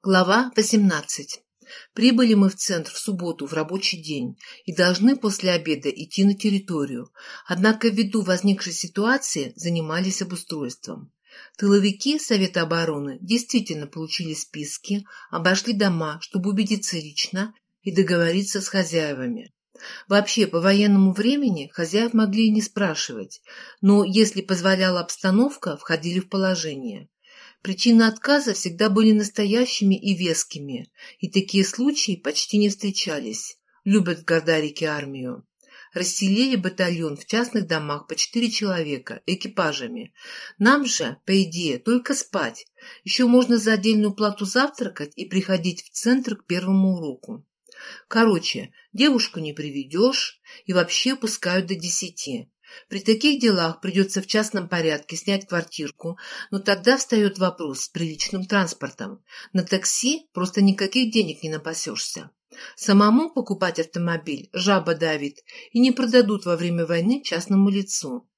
Глава 18. Прибыли мы в центр в субботу в рабочий день и должны после обеда идти на территорию, однако ввиду возникшей ситуации занимались обустройством. Тыловики Совета обороны действительно получили списки, обошли дома, чтобы убедиться лично и договориться с хозяевами. Вообще, по военному времени хозяев могли и не спрашивать, но, если позволяла обстановка, входили в положение. Причины отказа всегда были настоящими и вескими, и такие случаи почти не встречались. Любят в Гордарике армию. Расселили батальон в частных домах по четыре человека, экипажами. Нам же, по идее, только спать. Еще можно за отдельную плату завтракать и приходить в центр к первому уроку. Короче, девушку не приведешь и вообще пускают до десяти. При таких делах придется в частном порядке снять квартирку, но тогда встает вопрос с приличным транспортом. На такси просто никаких денег не напасешься. Самому покупать автомобиль жаба давит и не продадут во время войны частному лицу.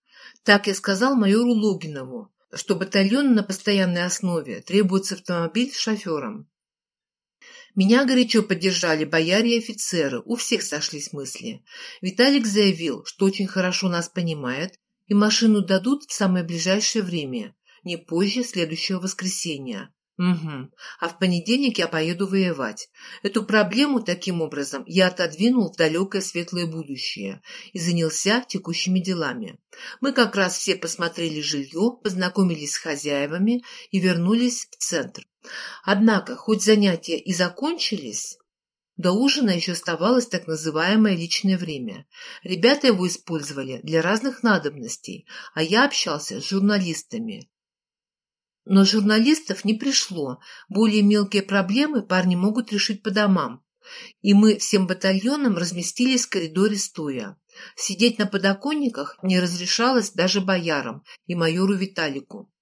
Так я сказал майору Логинову, что батальону на постоянной основе требуется автомобиль с шофером. Меня горячо поддержали бояре и офицеры, у всех сошлись мысли. Виталик заявил, что очень хорошо нас понимает, и машину дадут в самое ближайшее время, не позже следующего воскресенья. Угу. А в понедельник я поеду воевать. Эту проблему, таким образом, я отодвинул в далекое светлое будущее и занялся текущими делами. Мы как раз все посмотрели жилье, познакомились с хозяевами и вернулись в центр. Однако, хоть занятия и закончились, до ужина еще оставалось так называемое личное время. Ребята его использовали для разных надобностей, а я общался с журналистами. Но журналистов не пришло, более мелкие проблемы парни могут решить по домам. И мы всем батальоном разместились в коридоре стоя. Сидеть на подоконниках не разрешалось даже боярам и майору Виталику.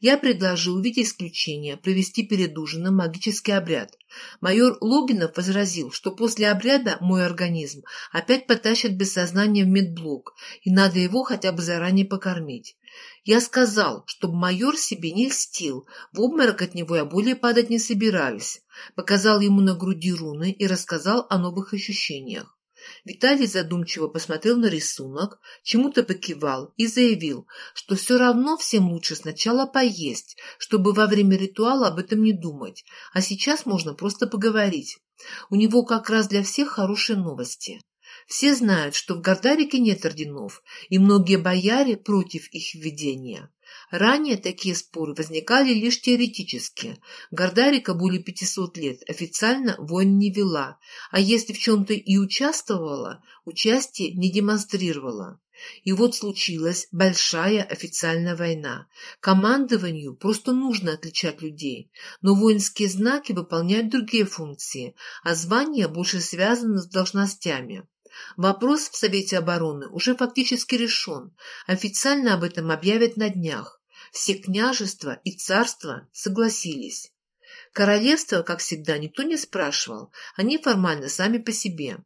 Я предложил в виде исключения провести перед ужином магический обряд. Майор Логинов возразил, что после обряда мой организм опять потащит без сознания в медблок, и надо его хотя бы заранее покормить. Я сказал, чтобы майор себе не льстил, в обморок от него я более падать не собираюсь. Показал ему на груди руны и рассказал о новых ощущениях. Виталий задумчиво посмотрел на рисунок, чему-то покивал и заявил, что все равно всем лучше сначала поесть, чтобы во время ритуала об этом не думать, а сейчас можно просто поговорить. У него как раз для всех хорошие новости. Все знают, что в Гордарике нет орденов, и многие бояре против их введения. Ранее такие споры возникали лишь теоретически. Гордарика более 500 лет официально войн не вела, а если в чем-то и участвовала, участие не демонстрировала. И вот случилась большая официальная война. Командованию просто нужно отличать людей, но воинские знаки выполняют другие функции, а звания больше связаны с должностями. Вопрос в Совете обороны уже фактически решен. Официально об этом объявят на днях. Все княжества и царства согласились. Королевство, как всегда, никто не спрашивал, они формально сами по себе.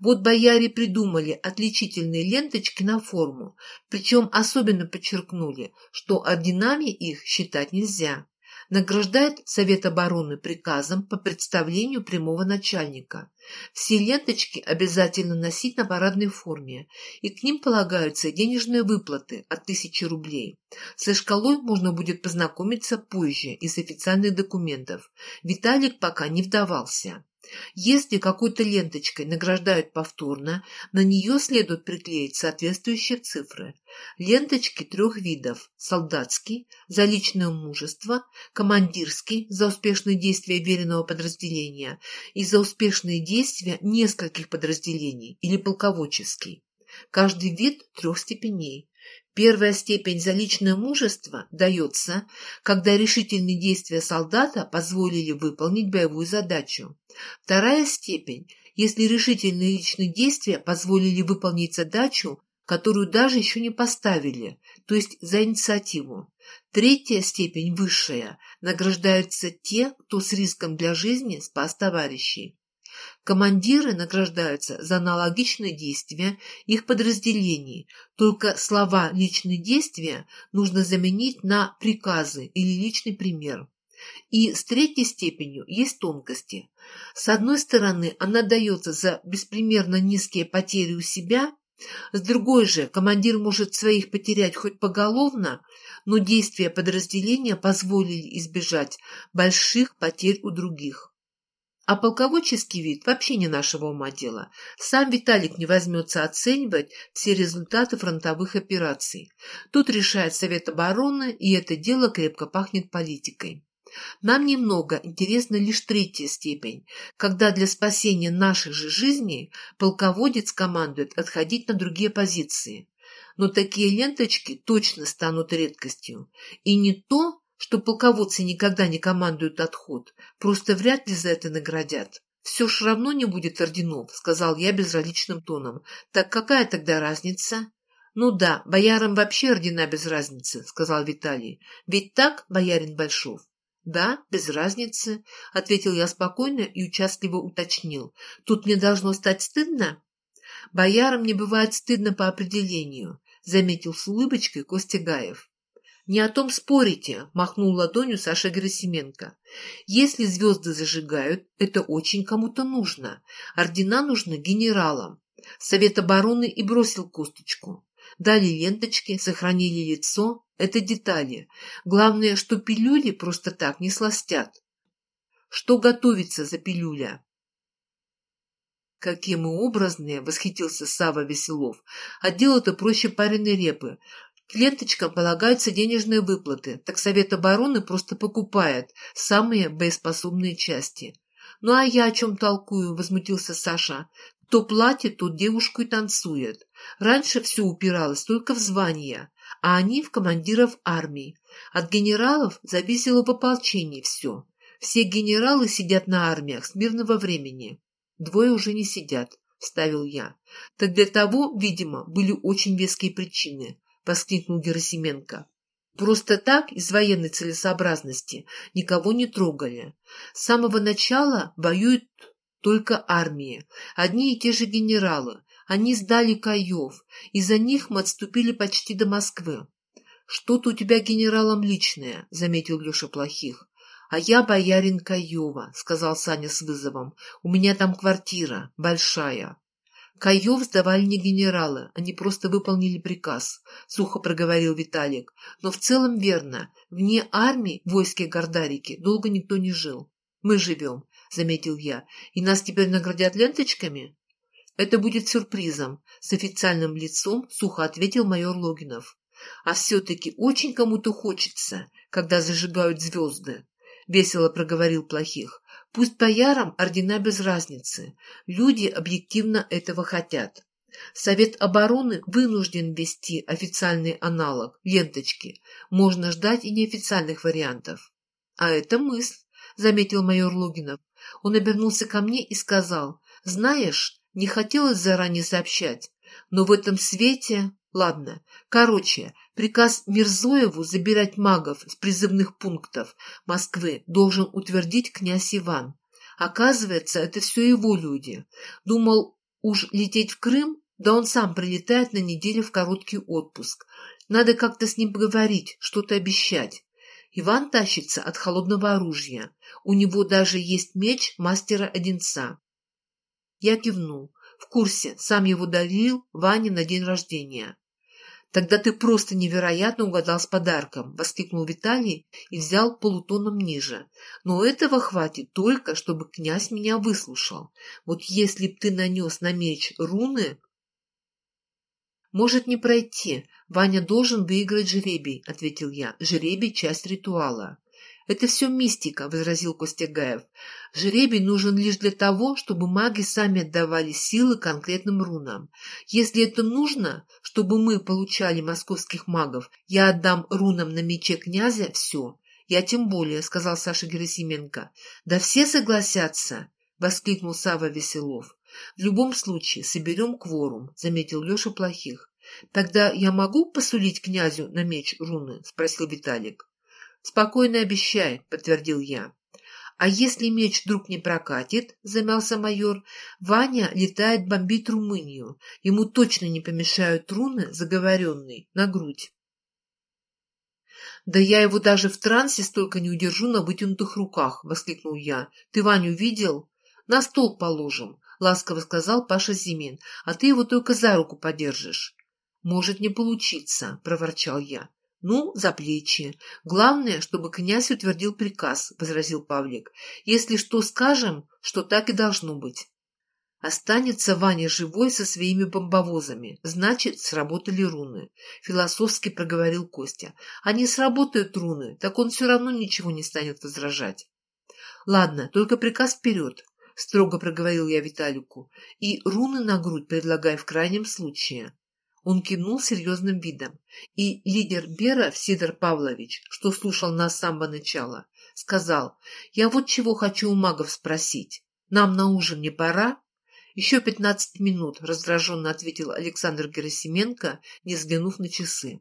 Вот бояре придумали отличительные ленточки на форму, причем особенно подчеркнули, что орденами их считать нельзя награждает Совет обороны приказом по представлению прямого начальника. Все ленточки обязательно носить на парадной форме, и к ним полагаются денежные выплаты от тысячи рублей. Со шкалой можно будет познакомиться позже из официальных документов. Виталик пока не вдавался. Если какой-то ленточкой награждают повторно, на нее следует приклеить соответствующие цифры. Ленточки трех видов – солдатский – за личное мужество, командирский – за успешные действия веренного подразделения и за успешные действия нескольких подразделений или полководческий. Каждый вид трех степеней. Первая степень за личное мужество дается, когда решительные действия солдата позволили выполнить боевую задачу. Вторая степень, если решительные личные действия позволили выполнить задачу, которую даже еще не поставили, то есть за инициативу. Третья степень, высшая, награждаются те, кто с риском для жизни спас товарищей. Командиры награждаются за аналогичные действия их подразделений, только слова «личные действия» нужно заменить на приказы или личный пример. И с третьей степенью есть тонкости. С одной стороны, она дается за беспримерно низкие потери у себя, с другой же, командир может своих потерять хоть поголовно, но действия подразделения позволили избежать больших потерь у других. А полководческий вид вообще не нашего ума дело. Сам Виталик не возьмется оценивать все результаты фронтовых операций. Тут решает Совет обороны, и это дело крепко пахнет политикой. Нам немного интересна лишь третья степень, когда для спасения нашей же жизни полководец командует отходить на другие позиции. Но такие ленточки точно станут редкостью. И не то, что полководцы никогда не командуют отход, просто вряд ли за это наградят. «Все ж равно не будет орденов», — сказал я безразличным тоном. «Так какая тогда разница?» «Ну да, боярам вообще ордена без разницы», — сказал Виталий. «Ведь так, боярин Большов?» «Да, без разницы», — ответил я спокойно и участливо уточнил. «Тут мне должно стать стыдно?» «Боярам не бывает стыдно по определению», — заметил с улыбочкой Костя Гаев. «Не о том спорите», — махнул ладонью Саша Герасименко. «Если звезды зажигают, это очень кому-то нужно. Ордена нужны генералам. Совет обороны и бросил косточку. Дали ленточки, сохранили лицо. Это детали. Главное, что пилюли просто так не сластят. Что готовится за пилюля?» «Какие мы образные!» — восхитился Сава Веселов. «А дело-то проще пареной репы. Клеточкам полагаются денежные выплаты, так Совет обороны просто покупает самые боеспособные части. «Ну а я о чем толкую?» — возмутился Саша. «Кто платит, тот девушку и танцует. Раньше все упиралось только в звания, а они в командиров армии. От генералов зависело в все. Все генералы сидят на армиях с мирного времени. Двое уже не сидят», — вставил я. «Так для того, видимо, были очень веские причины. — воскликнул Герасименко. Просто так, из военной целесообразности, никого не трогали. С самого начала воюют только армии, одни и те же генералы. Они сдали Каев, и за них мы отступили почти до Москвы. «Что-то у тебя генералом личное», — заметил Леша Плохих. «А я боярин Каева», — сказал Саня с вызовом. «У меня там квартира, большая». Каев сдавали не генералы, они просто выполнили приказ, — сухо проговорил Виталик. Но в целом верно, вне армии, войске Гордарики, долго никто не жил. Мы живем, — заметил я, — и нас теперь наградят ленточками? Это будет сюрпризом, — с официальным лицом сухо ответил майор Логинов. А все-таки очень кому-то хочется, когда зажигают звезды, — весело проговорил Плохих. Пусть боярам ордена без разницы. Люди объективно этого хотят. Совет обороны вынужден ввести официальный аналог, ленточки. Можно ждать и неофициальных вариантов. А это мысль, заметил майор Логинов. Он обернулся ко мне и сказал, знаешь, не хотелось заранее сообщать, но в этом свете... Ладно, короче, приказ Мирзоеву забирать магов с призывных пунктов Москвы должен утвердить князь Иван. Оказывается, это все его люди. Думал, уж лететь в Крым, да он сам прилетает на неделю в короткий отпуск. Надо как-то с ним поговорить, что-то обещать. Иван тащится от холодного оружия. У него даже есть меч мастера-одинца. Я кивнул. В курсе, сам его дарил Ване на день рождения. «Тогда ты просто невероятно угадал с подарком!» — воскликнул Виталий и взял полутоном ниже. «Но этого хватит только, чтобы князь меня выслушал. Вот если б ты нанес на меч руны...» «Может не пройти. Ваня должен выиграть жребий», — ответил я. «Жребий — часть ритуала». «Это все мистика», — возразил Костягаев. «Жребий нужен лишь для того, чтобы маги сами отдавали силы конкретным рунам. Если это нужно, чтобы мы получали московских магов, я отдам рунам на мече князя все. Я тем более», — сказал Саша Герасименко. «Да все согласятся», — воскликнул Сава Веселов. «В любом случае соберем кворум», — заметил Леша Плохих. «Тогда я могу посулить князю на меч руны?» — спросил Виталик. «Спокойно обещай», — подтвердил я. «А если меч вдруг не прокатит?» — замялся майор. «Ваня летает бомбить Румынию. Ему точно не помешают руны, заговоренные, на грудь». «Да я его даже в трансе столько не удержу на вытянутых руках!» — воскликнул я. «Ты Ваню видел?» «На стол положим», — ласково сказал Паша Зимин, «а ты его только за руку подержишь». «Может не получиться», — проворчал я. «Ну, за плечи. Главное, чтобы князь утвердил приказ», — возразил Павлик. «Если что скажем, что так и должно быть». Останется Ваня живой со своими бомбовозами. Значит, сработали руны. Философски проговорил Костя. Не сработают руны, так он все равно ничего не станет возражать. Ладно, только приказ вперед, строго проговорил я Виталику. И руны на грудь предлагай в крайнем случае. Он кивнул серьезным видом. И лидер Бера, Сидор Павлович, что слушал нас с самого начала, сказал, «Я вот чего хочу у магов спросить. Нам на ужин не пора?» «Еще пятнадцать минут», — раздраженно ответил Александр Герасименко, не взглянув на часы.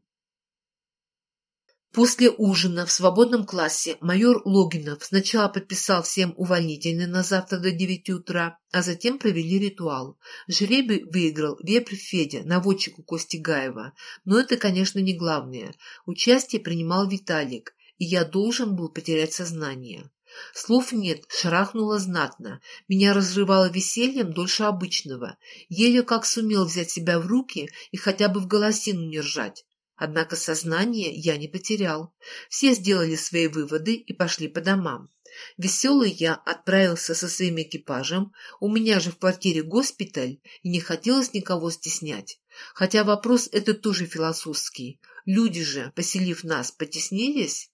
После ужина в свободном классе майор Логинов сначала подписал всем увольнительные на завтра до девяти утра, а затем провели ритуал. Жребий выиграл вепрь Федя, наводчик у Кости Гаева. Но это, конечно, не главное. Участие принимал Виталик, и я должен был потерять сознание. Слов нет, шарахнуло знатно. Меня разрывало весельем дольше обычного. Еле как сумел взять себя в руки и хотя бы в голосину не ржать. Однако сознание я не потерял. Все сделали свои выводы и пошли по домам. Веселый я отправился со своим экипажем, у меня же в квартире госпиталь, и не хотелось никого стеснять. Хотя вопрос этот тоже философский. Люди же, поселив нас, потеснились?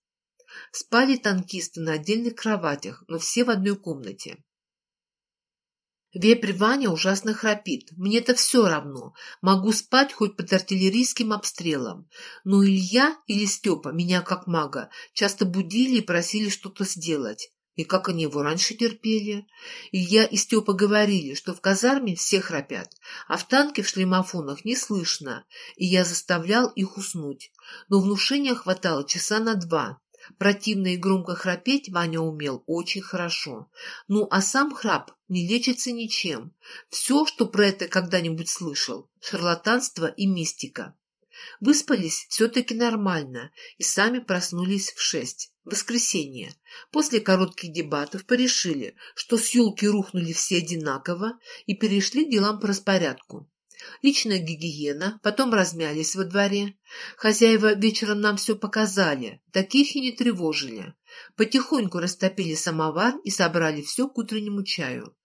Спали танкисты на отдельных кроватях, но все в одной комнате. Вепрь Ваня ужасно храпит. Мне-то все равно. Могу спать хоть под артиллерийским обстрелом. Но Илья или Степа, меня как мага, часто будили и просили что-то сделать. И как они его раньше терпели? Илья и Степа говорили, что в казарме все храпят, а в танке в шлемофонах не слышно, и я заставлял их уснуть. Но внушения хватало часа на два. Противно и громко храпеть Ваня умел очень хорошо. Ну, а сам храп не лечится ничем. Все, что про это когда-нибудь слышал – шарлатанство и мистика. Выспались все-таки нормально и сами проснулись в шесть. Воскресенье. После коротких дебатов порешили, что с елки рухнули все одинаково и перешли делам по распорядку. Личная гигиена, потом размялись во дворе. Хозяева вечером нам все показали, таких и не тревожили. Потихоньку растопили самовар и собрали все к утреннему чаю.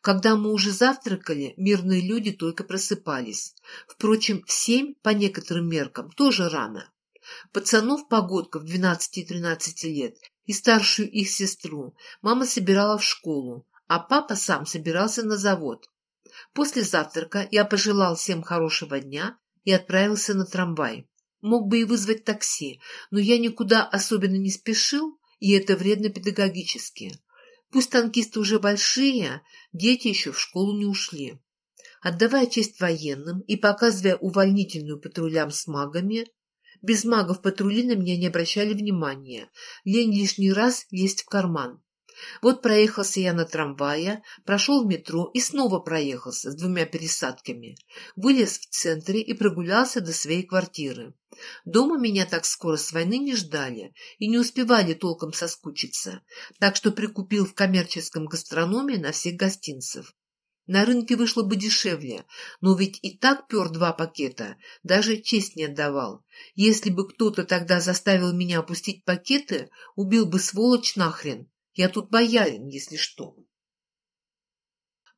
Когда мы уже завтракали, мирные люди только просыпались. Впрочем, в семь, по некоторым меркам, тоже рано. Пацанов-погодков 12-13 лет и старшую их сестру мама собирала в школу, а папа сам собирался на завод. После завтрака я пожелал всем хорошего дня и отправился на трамвай. Мог бы и вызвать такси, но я никуда особенно не спешил, и это вредно педагогически. Пусть танкисты уже большие, дети еще в школу не ушли. Отдавая честь военным и показывая увольнительную патрулям с магами, без магов патрули на меня не обращали внимания, лень лишний раз лезть в карман. Вот проехался я на трамвае, прошел в метро и снова проехался с двумя пересадками. Вылез в центре и прогулялся до своей квартиры. Дома меня так скоро с войны не ждали и не успевали толком соскучиться, так что прикупил в коммерческом гастрономе на всех гостинцев. На рынке вышло бы дешевле, но ведь и так пер два пакета, даже честь не отдавал. Если бы кто-то тогда заставил меня опустить пакеты, убил бы сволочь нахрен. Я тут боярин, если что.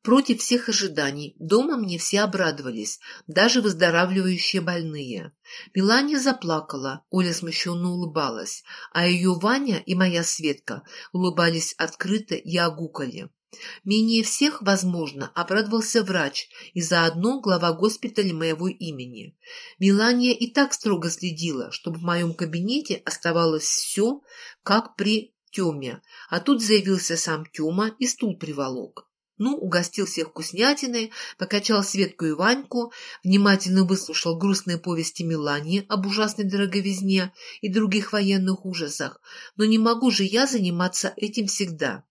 Против всех ожиданий дома мне все обрадовались, даже выздоравливающие больные. Милания заплакала, Оля смущенно улыбалась, а ее Ваня и моя Светка улыбались открыто и огукали. Менее всех, возможно, обрадовался врач и заодно глава госпиталя моего имени. Милания и так строго следила, чтобы в моем кабинете оставалось все, как при Тёме, а тут заявился сам Тёма и стул приволок. Ну, угостил всех вкуснятиной, покачал Светку и Ваньку, внимательно выслушал грустные повести Милани об ужасной дороговизне и других военных ужасах. Но не могу же я заниматься этим всегда.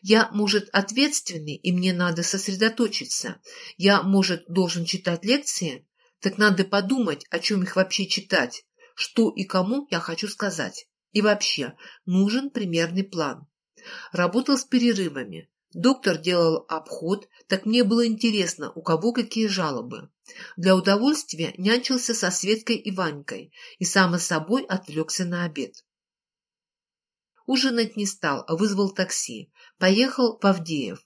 Я, может, ответственный, и мне надо сосредоточиться. Я, может, должен читать лекции? Так надо подумать, о чем их вообще читать, что и кому я хочу сказать. И вообще, нужен примерный план. Работал с перерывами. Доктор делал обход, так мне было интересно, у кого какие жалобы. Для удовольствия нянчился со Светкой и Ванькой и, само собой, отвлекся на обед. Ужинать не стал, а вызвал такси. Поехал в Авдеев.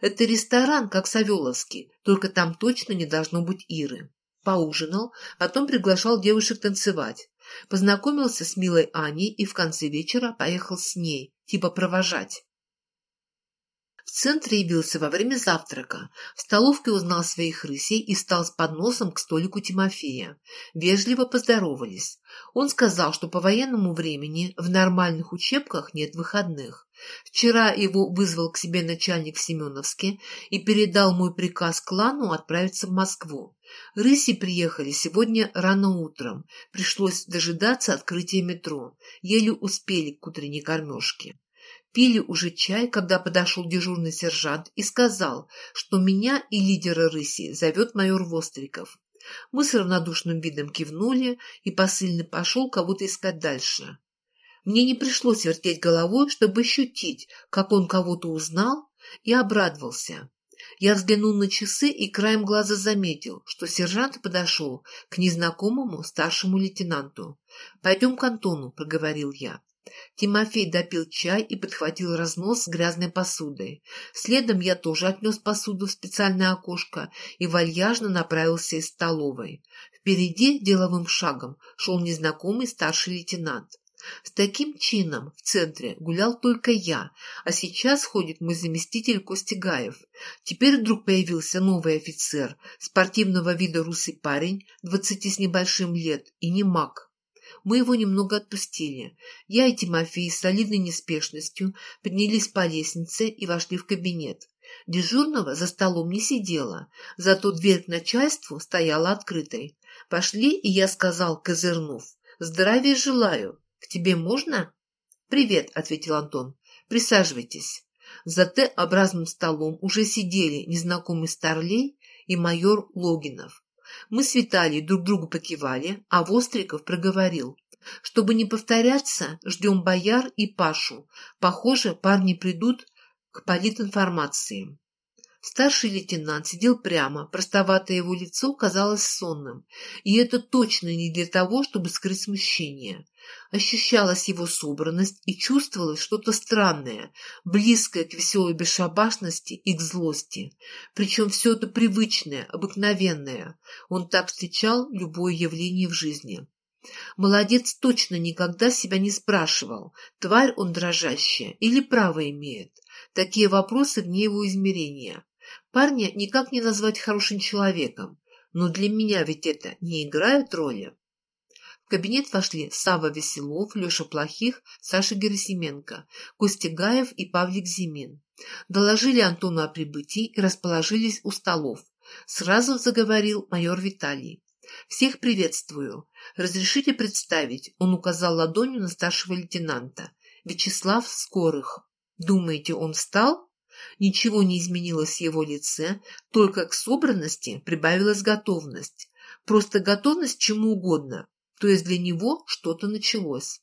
Это ресторан, как Савеловский, только там точно не должно быть Иры. Поужинал, потом приглашал девушек танцевать. Познакомился с милой Аней и в конце вечера поехал с ней, типа провожать. В центре явился во время завтрака. В столовке узнал своих рысей и стал с подносом к столику Тимофея. Вежливо поздоровались. Он сказал, что по военному времени в нормальных учебках нет выходных. Вчера его вызвал к себе начальник в Семеновске и передал мой приказ клану отправиться в Москву. Рыси приехали сегодня рано утром. Пришлось дожидаться открытия метро. Еле успели к утренней кормежке. Пили уже чай, когда подошел дежурный сержант и сказал, что меня и лидера рыси зовет майор Востриков. Мы с равнодушным видом кивнули, и посыльный пошел кого-то искать дальше. Мне не пришлось вертеть головой, чтобы ощутить, как он кого-то узнал и обрадовался. Я взглянул на часы и краем глаза заметил, что сержант подошел к незнакомому старшему лейтенанту. «Пойдем к Антону», — проговорил я. Тимофей допил чай и подхватил разнос с грязной посудой. Следом я тоже отнес посуду в специальное окошко и вальяжно направился из столовой. Впереди деловым шагом шел незнакомый старший лейтенант. С таким чином в центре гулял только я, а сейчас ходит мой заместитель Костигаев. Теперь вдруг появился новый офицер, спортивного вида русый парень, двадцати с небольшим лет, и не маг. Мы его немного отпустили. Я и Тимофей с солидной неспешностью поднялись по лестнице и вошли в кабинет. Дежурного за столом не сидела, зато дверь к начальству стояла открытой. Пошли, и я сказал, козырнув, «Здравия желаю. К тебе можно?» «Привет», — ответил Антон. «Присаживайтесь». За Т-образным столом уже сидели незнакомый старлей и майор Логинов. Мы с Виталией друг другу покивали, а Востриков проговорил. Чтобы не повторяться, ждем Бояр и Пашу. Похоже, парни придут к политинформации. Старший лейтенант сидел прямо, простоватое его лицо казалось сонным, и это точно не для того, чтобы скрыть смущение. Ощущалась его собранность и чувствовалось что-то странное, близкое к веселой бесшабашности и к злости. Причем все это привычное, обыкновенное. Он так встречал любое явление в жизни. Молодец точно никогда себя не спрашивал, тварь он дрожащая или право имеет. Такие вопросы вне его измерения. Парня никак не назвать хорошим человеком, но для меня ведь это не играет роли. В кабинет вошли Сава Веселов, Леша Плохих, Саша Герасименко, Костя Гаев и Павлик Зимин. Доложили Антону о прибытии и расположились у столов. Сразу заговорил майор Виталий. «Всех приветствую. Разрешите представить?» Он указал ладонью на старшего лейтенанта. «Вячеслав Скорых. Думаете, он встал?» Ничего не изменилось в его лице, только к собранности прибавилась готовность. Просто готовность к чему угодно, то есть для него что-то началось.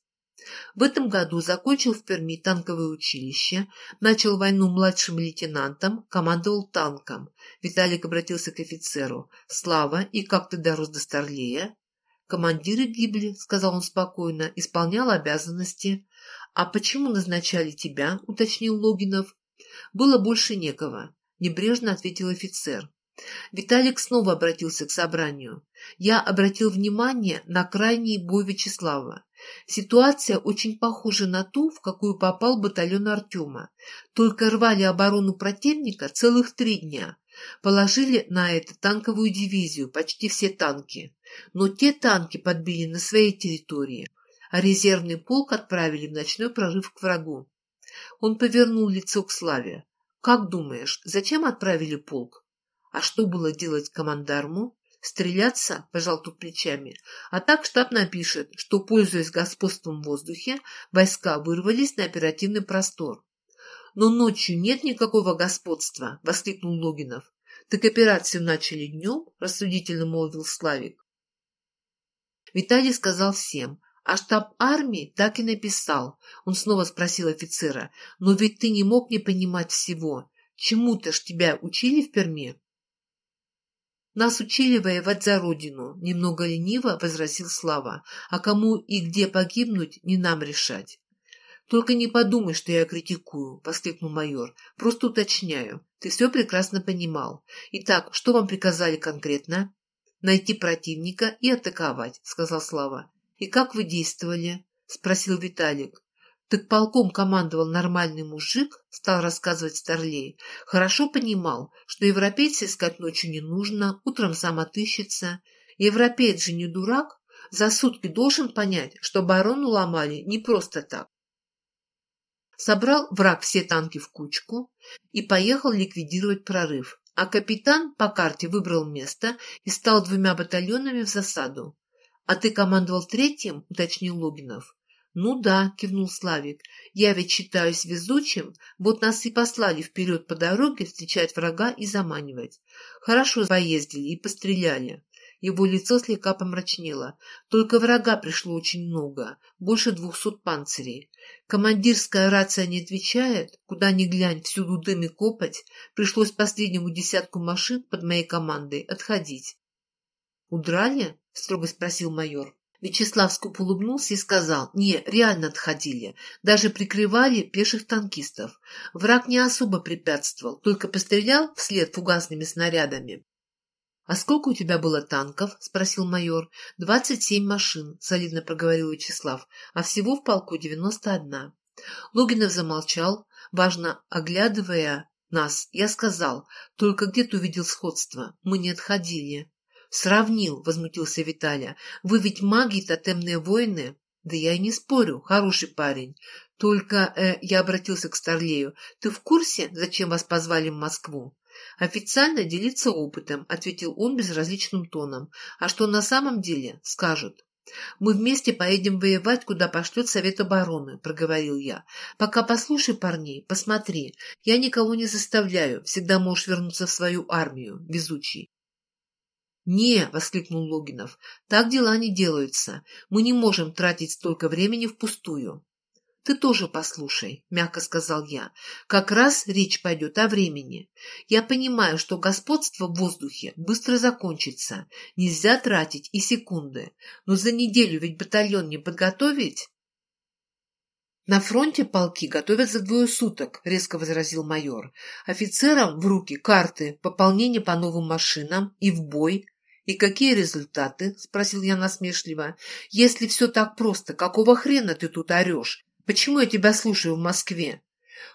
В этом году закончил в Перми танковое училище, начал войну младшим лейтенантом, командовал танком. Виталик обратился к офицеру. «Слава, и как ты дорос до Старлея?» «Командиры гибли», — сказал он спокойно, — «исполнял обязанности». «А почему назначали тебя?» — уточнил Логинов. Было больше некого, небрежно ответил офицер. Виталик снова обратился к собранию. Я обратил внимание на крайний бой Вячеслава. Ситуация очень похожа на ту, в какую попал батальон Артема. Только рвали оборону противника целых три дня. Положили на это танковую дивизию, почти все танки. Но те танки подбили на своей территории, а резервный полк отправили в ночной прорыв к врагу. Он повернул лицо к Славе. «Как думаешь, зачем отправили полк? А что было делать командарму? Стреляться?» – пожал тут плечами. «А так штаб напишет, что, пользуясь господством в воздухе, войска вырвались на оперативный простор». «Но ночью нет никакого господства!» – воскликнул Логинов. «Так операцию начали днем?» – рассудительно молвил Славик. Виталий сказал всем, А штаб армии так и написал. Он снова спросил офицера. Но ведь ты не мог не понимать всего. Чему-то ж тебя учили в Перми? Нас учили воевать за родину, немного лениво возразил Слава. А кому и где погибнуть, не нам решать. «Только не подумай, что я критикую», — воскликнул майор. «Просто уточняю. Ты все прекрасно понимал. Итак, что вам приказали конкретно?» «Найти противника и атаковать», — сказал Слава. «И как вы действовали?» — спросил Виталик. «Так полком командовал нормальный мужик», — стал рассказывать Старлей. «Хорошо понимал, что европейца искать ночью не нужно, утром сам отыщется. Европеец же не дурак, за сутки должен понять, что оборону ломали не просто так. Собрал враг все танки в кучку и поехал ликвидировать прорыв, а капитан по карте выбрал место и стал двумя батальонами в засаду. «А ты командовал третьим?» — уточнил Логинов. «Ну да», — кивнул Славик, — «я ведь считаюсь везучим, вот нас и послали вперед по дороге встречать врага и заманивать. Хорошо поездили и постреляли». Его лицо слегка помрачнело. Только врага пришло очень много, больше двухсот панцирей. Командирская рация не отвечает, куда ни глянь, всюду дым и копоть. Пришлось последнему десятку машин под моей командой отходить. «Удрали?» — строго спросил майор. Вячеслав скупо улыбнулся и сказал, «Не, реально отходили. Даже прикрывали пеших танкистов. Враг не особо препятствовал, только пострелял вслед фугасными снарядами. «А сколько у тебя было танков?» — спросил майор. «Двадцать семь машин», — солидно проговорил Вячеслав, «а всего в полку девяносто одна». Логинов замолчал, важно оглядывая нас. Я сказал, только где ты увидел сходство? Мы не отходили. «Сравнил», — возмутился Виталя. «Вы ведь маги и тотемные воины?» «Да я и не спорю, хороший парень. Только, э, я обратился к Старлею, ты в курсе, зачем вас позвали в Москву?» «Официально делиться опытом», — ответил он безразличным тоном. «А что на самом деле, скажут». «Мы вместе поедем воевать, куда пошлет Совет обороны», — проговорил я. «Пока послушай парней, посмотри. Я никого не заставляю, всегда можешь вернуться в свою армию, везучий». «Не!» — воскликнул Логинов. «Так дела не делаются. Мы не можем тратить столько времени впустую». «Ты тоже послушай», — мягко сказал я. «Как раз речь пойдет о времени. Я понимаю, что господство в воздухе быстро закончится. Нельзя тратить и секунды. Но за неделю ведь батальон не подготовить?» «На фронте полки готовят за двое суток», — резко возразил майор. «Офицерам в руки карты, пополнение по новым машинам и в бой». «И какие результаты?» — спросил я насмешливо. «Если все так просто, какого хрена ты тут орешь? Почему я тебя слушаю в Москве?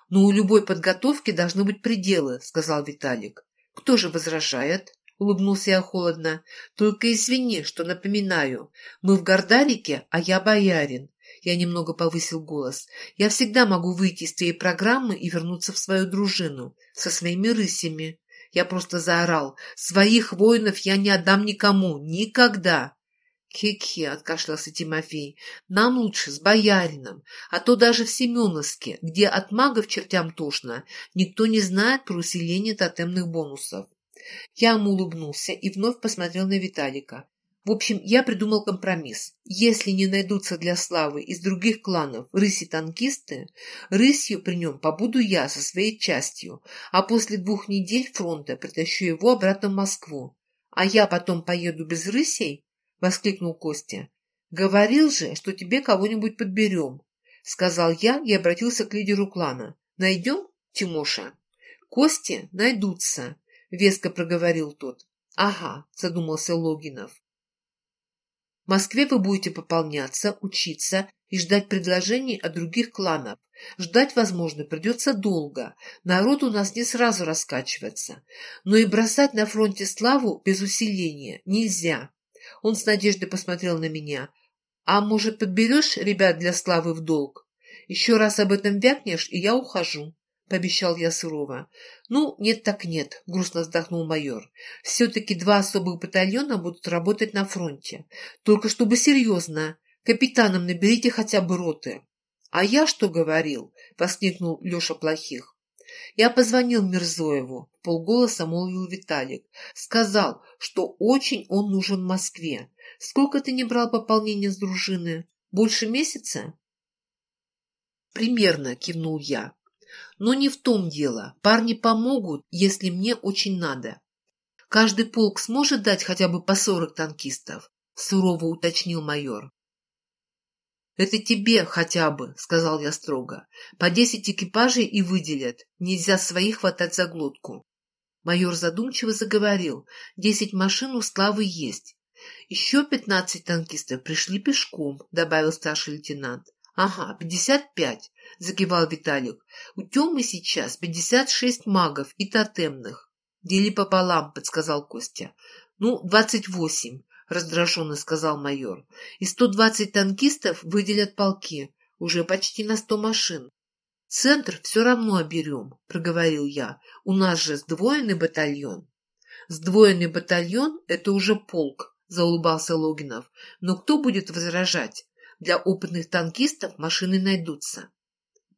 Ну, у любой подготовки должны быть пределы, сказал Виталик. Кто же возражает? Улыбнулся я холодно. Только извини, что напоминаю. Мы в Гордарике, а я боярин. Я немного повысил голос. Я всегда могу выйти из твоей программы и вернуться в свою дружину. Со своими рысями. Я просто заорал. Своих воинов я не отдам никому. Никогда. «Хе-хе», — откашлялся Тимофей, — «нам лучше с боярином, а то даже в Семеновске, где от магов чертям тошно, никто не знает про усиление тотемных бонусов». Я ему улыбнулся и вновь посмотрел на Виталика. В общем, я придумал компромисс. Если не найдутся для Славы из других кланов рыси-танкисты, рысью при нем побуду я со своей частью, а после двух недель фронта притащу его обратно в Москву. А я потом поеду без рысей — воскликнул Костя. «Говорил же, что тебе кого-нибудь подберем», — сказал я и обратился к лидеру клана. «Найдем, Тимоша?» «Кости найдутся», — веско проговорил тот. «Ага», — задумался Логинов. В Москве вы будете пополняться, учиться и ждать предложений от других кланов. Ждать, возможно, придется долго. Народ у нас не сразу раскачивается. Но и бросать на фронте славу без усиления нельзя. Он с надеждой посмотрел на меня. «А может, подберешь ребят для славы в долг? Еще раз об этом вякнешь, и я ухожу», — пообещал я сурово. «Ну, нет так нет», — грустно вздохнул майор. «Все-таки два особых батальона будут работать на фронте. Только чтобы серьезно. Капитаном наберите хотя бы роты». «А я что говорил?» — воскликнул Леша Плохих. Я позвонил Мирзоеву, полголоса молвил Виталик. Сказал, что очень он нужен Москве. Сколько ты не брал пополнения с дружины? Больше месяца? Примерно, кивнул я. Но не в том дело. Парни помогут, если мне очень надо. Каждый полк сможет дать хотя бы по сорок танкистов? Сурово уточнил майор. «Это тебе хотя бы», — сказал я строго. «По десять экипажей и выделят. Нельзя своих хватать за глотку». Майор задумчиво заговорил. «Десять машин у Славы есть. Еще пятнадцать танкистов пришли пешком», — добавил старший лейтенант. «Ага, пятьдесят пять», — закивал Виталик. «У Темы сейчас пятьдесят шесть магов и тотемных». «Дели пополам», — подсказал Костя. «Ну, двадцать восемь», — раздраженно сказал майор. «И сто двадцать танкистов выделят полки, уже почти на сто машин». «Центр все равно оберем», — проговорил я. «У нас же сдвоенный батальон». «Сдвоенный батальон — это уже полк», — заулыбался Логинов. «Но кто будет возражать? Для опытных танкистов машины найдутся».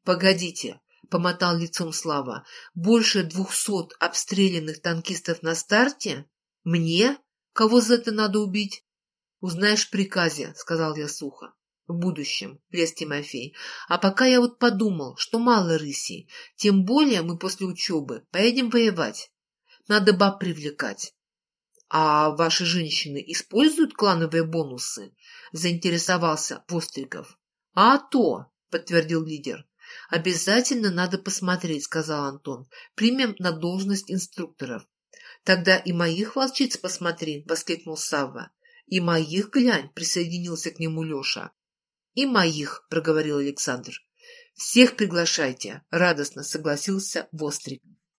«Погодите», — помотал лицом Слава. «Больше двухсот обстрелянных танкистов на старте? Мне?» Кого за это надо убить? Узнаешь в приказе, сказал я сухо. В будущем, лез Тимофей. А пока я вот подумал, что мало рысей. Тем более мы после учебы поедем воевать. Надо баб привлекать. А ваши женщины используют клановые бонусы? Заинтересовался Постриков. А то, подтвердил лидер. «Обязательно надо посмотреть», — сказал Антон. «Примем на должность инструкторов. Тогда и моих волчиц посмотри, — воскликнул Савва. И моих глянь, — присоединился к нему Леша. И моих, — проговорил Александр. Всех приглашайте, — радостно согласился Вострик.